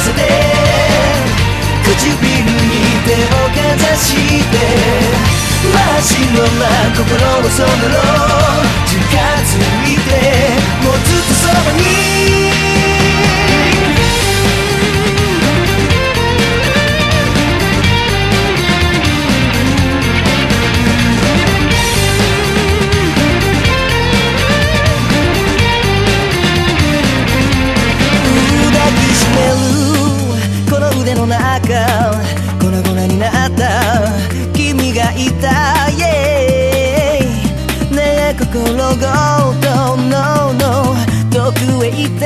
せて唇に手をかざして真っ白な心をそのろ。心が No No no 遠くへ行って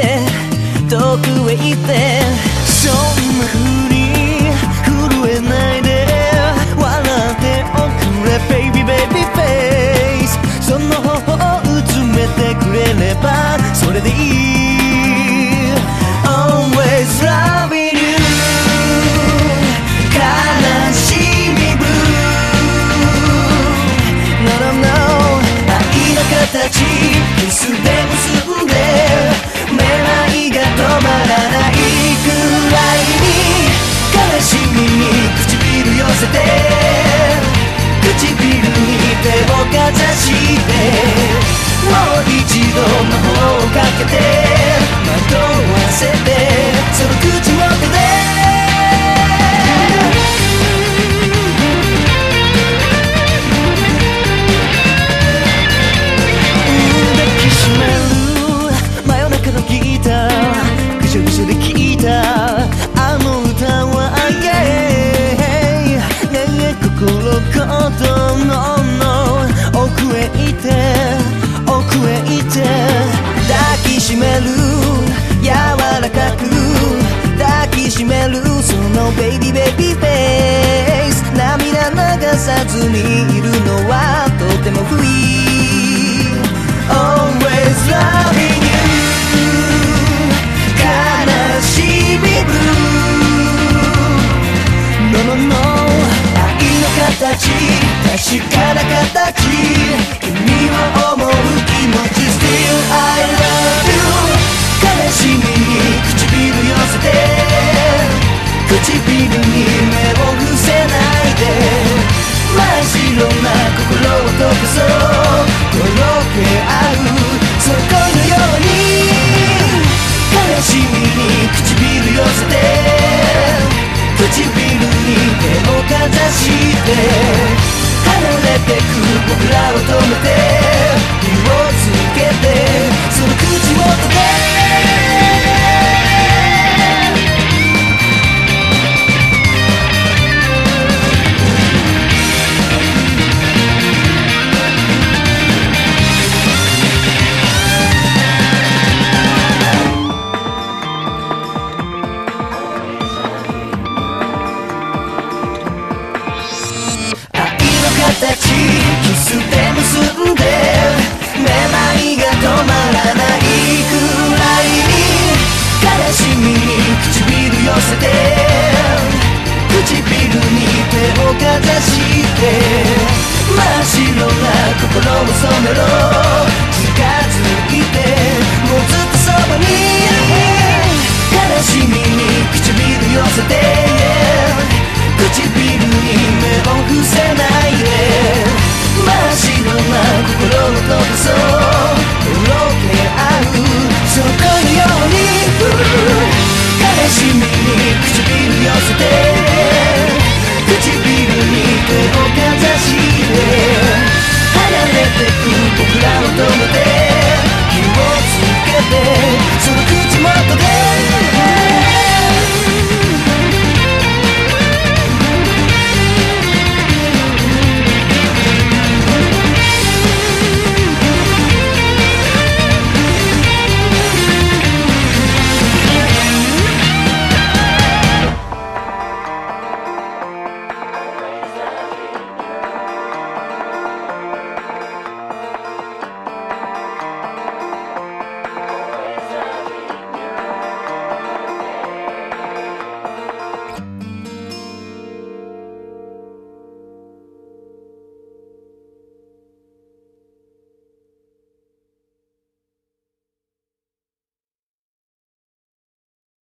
遠くへ行ってそんな風に震えないで笑っておくれ Baby baby face その頬をうつめてくれればそれでいい。のベイビーベイビーフェイス涙流さずにいるのはとても不意。Always loving you 悲しみ Blue No no no 愛の形。確かな形。寄せて唇に手をかざして離れてく僕らを止めて。